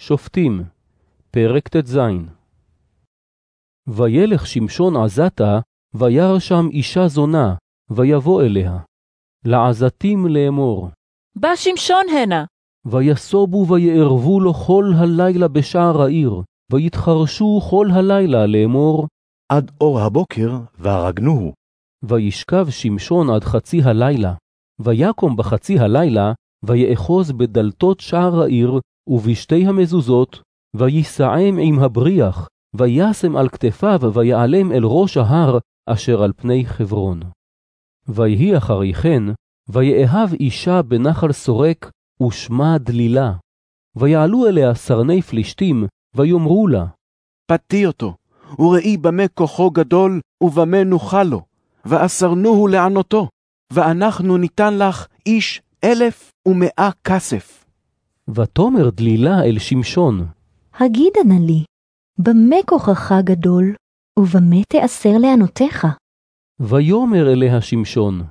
שופטים, פרק ט"ז וילך שמשון עזתה, וירא שם אישה זונה, ויבוא אליה. לעזתים לאמור, בא שמשון הנה. ויסובו ויערבו לו כל הלילה בשער העיר, ויתחרשו כל הלילה לאמור, עד אור הבוקר, והרגנוהו. וישכב שמשון עד חצי הלילה. ויקום בחצי הלילה, ויאחוז בדלתות שער העיר, ובשתי המזוזות, ויסעם עם הבריח, וישם על כתפיו, ויעלם אל ראש ההר, אשר על פני חברון. ויהי אחרי כן, ויאהב אישה בנחל סורק, ושמה דלילה. ויעלו אליה סרני פלישתים, ויאמרו לה, פתי אותו, וראי במה כוחו גדול, ובמה נוכל לו, ואסרנוהו לענותו, ואנחנו ניתן לך איש אלף ומאה כסף. ותאמר דלילה אל שמשון, הגידה נא לי, במה כוחך גדול, ובמה תאסר לענותיך? ויאמר אליה שמשון,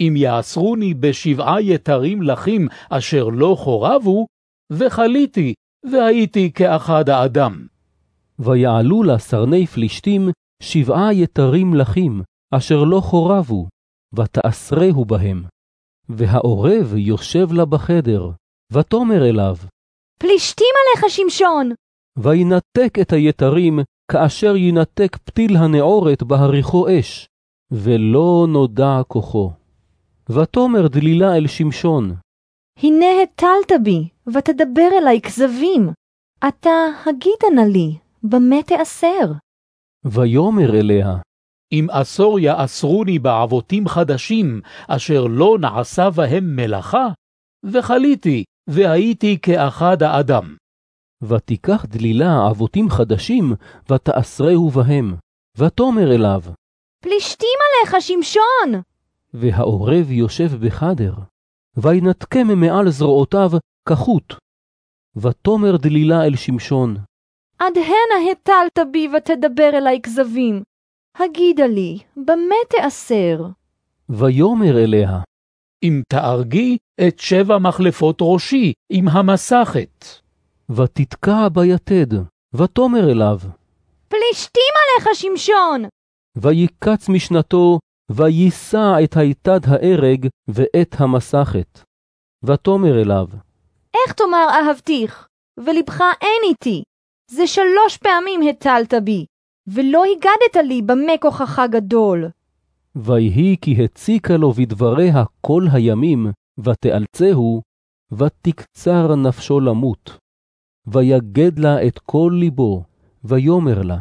אם יאסרוני בשבעה יתרים לחים אשר לא חורבו, וחליתי, והייתי כאחד האדם. ויעלו לה סרני פלישתים שבעה יתרים לחים, אשר לא חורבו, ותאסרהו בהם. והעורב יושב לה בחדר, ותאמר אליו, פלישתים עליך שמשון! וינתק את היתרים, כאשר ינתק פתיל הנעורת בהריחו אש, ולא נודע כוחו. ותאמר דלילה אל שמשון, הנה הטלת בי, ותדבר אלי כזבים. אתה הגידה נא לי, במה תאסר? ויאמר אליה, אם עשור יאסרוני בעבותים חדשים, אשר לא נעשה בהם מלאכה, וחליתי, והייתי כאחד האדם. ותיקח דלילה אבותים חדשים, ותאסרהו בהם. ותאמר אליו, פלישתים עליך שמשון! והעורב יושב בחדר, וינתקם מעל זרועותיו כחוט. ותאמר דלילה אל שמשון, עד הנה הטלת בי ותדבר אלי כזבים. הגידה לי, במה תאסר? ויאמר אליה, אם תארגי את שבע מחלפות ראשי עם המסכת. ותתקע ביתד, ותאמר אליו, פלישתים עליך שמשון! ויקץ משנתו, ויישא את היתד ההרג ואת המסכת. ותאמר אליו, איך תאמר אהבתיך, ולבך אין איתי? זה שלוש פעמים הטלת בי, ולא הגדת לי במה כוחך גדול. ויהי כי הציקה לו בדבריה כל הימים, ותאלצהו, ותקצר נפשו למות. ויגד לה את כל ליבו, ויאמר לה,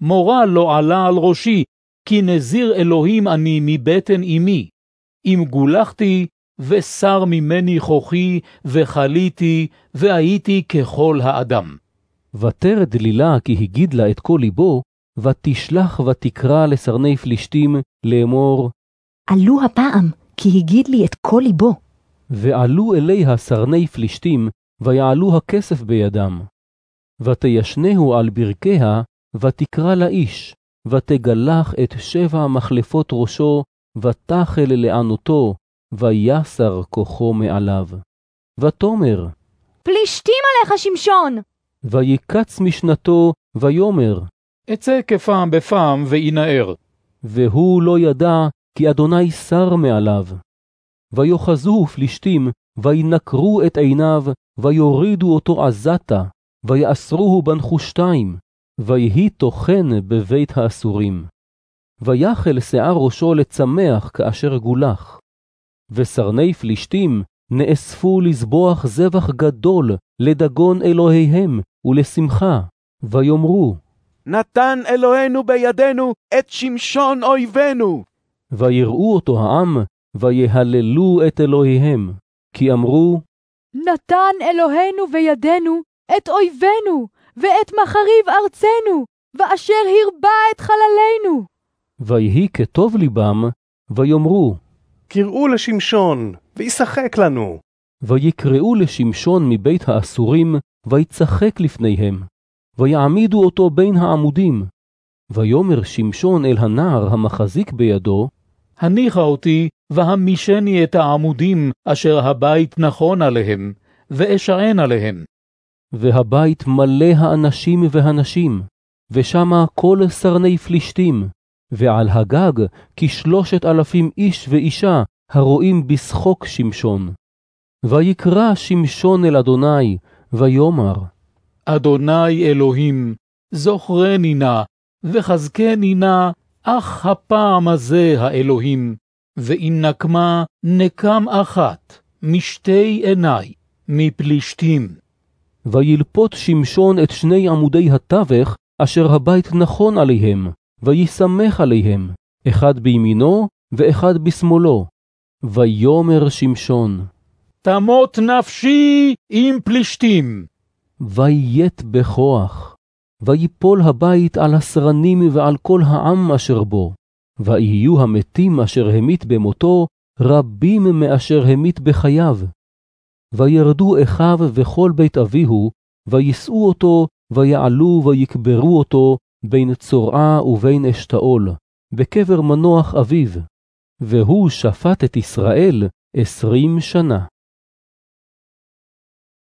מורה לא עלה על ראשי, כי נזיר אלוהים אני מבטן אמי. אם גולחתי, ושר ממני כוחי, וחליתי, והייתי ככל האדם. ותרד דלילה כי הגיד לה את כל ליבו, ותשלח ותקרא לסרני פלישתים לאמור, עלו הפעם, כי הגיד לי את כל ליבו. ועלו אליה סרני פלישתים, ויעלו הכסף בידם. ותישנהו על ברכיה, ותקרא לאיש, ותגלח את שבע מחלפות ראשו, ותחל לענותו, ויסר כוחו מעליו. ותאמר, פלישתים עליך שמשון! ויקץ משנתו, ויאמר, אצא כפעם בפעם וינער. והוא לא ידע, כי אדוני שר מעליו. ויאחזוהו פלישתים, וינקרו את עיניו, ויורידו אותו עזתה, ויאסרוהו בנחושתיים, ויהי טוחן בבית האסורים. ויחל שיער ראשו לצמח כאשר גולח. וסרני פלישתים נאספו לזבוח זבח גדול לדגון אלוהיהם ולשמחה, ויאמרו, נתן אלוהינו בידינו את שמשון אויבינו. ויראו אותו העם, ויהללו את אלוהיהם, כי אמרו, נתן אלוהינו בידינו את אויבינו, ואת מחריב ארצנו, ואשר הרבה את חללינו. ויהי כטוב ליבם, ויאמרו, קראו לשמשון, וישחק לנו. ויקראו לשמשון מבית האסורים, ויצחק לפניהם, ויעמידו אותו בין העמודים. ויאמר שמשון אל הנער המחזיק בידו, הניחה אותי, והמישני את העמודים אשר הבית נכון עליהם, ואשען עליהם. והבית מלא האנשים והנשים, ושמה כל סרני פלישתים, ועל הגג כשלושת אלפים איש ואישה הרואים בשחוק שמשון. ויקרא שמשון אל אדוני, ויאמר, אדוני אלוהים, זוכרני נא, וחזקני נא, אך הפעם הזה האלוהים, ואם נקמה נקם אחת, משתי עיני, מפלישתים. וילפות שמשון את שני עמודי התווך, אשר הבית נכון עליהם, ויסמך עליהם, אחד בימינו ואחד בשמאלו. ויאמר שמשון, תמות נפשי עם פלישתים. ויית בכוח. ויפול הבית על הסרנים ועל כל העם אשר בו, ויהיו המתים אשר המית במותו, רבים מאשר המית בחייו. וירדו אחיו וכל בית אביהו, ויישאו אותו, ויעלו ויקברו אותו, בין צורעה ובין אשתאול, בקבר מנוח אביו. והוא שפט את ישראל עשרים שנה.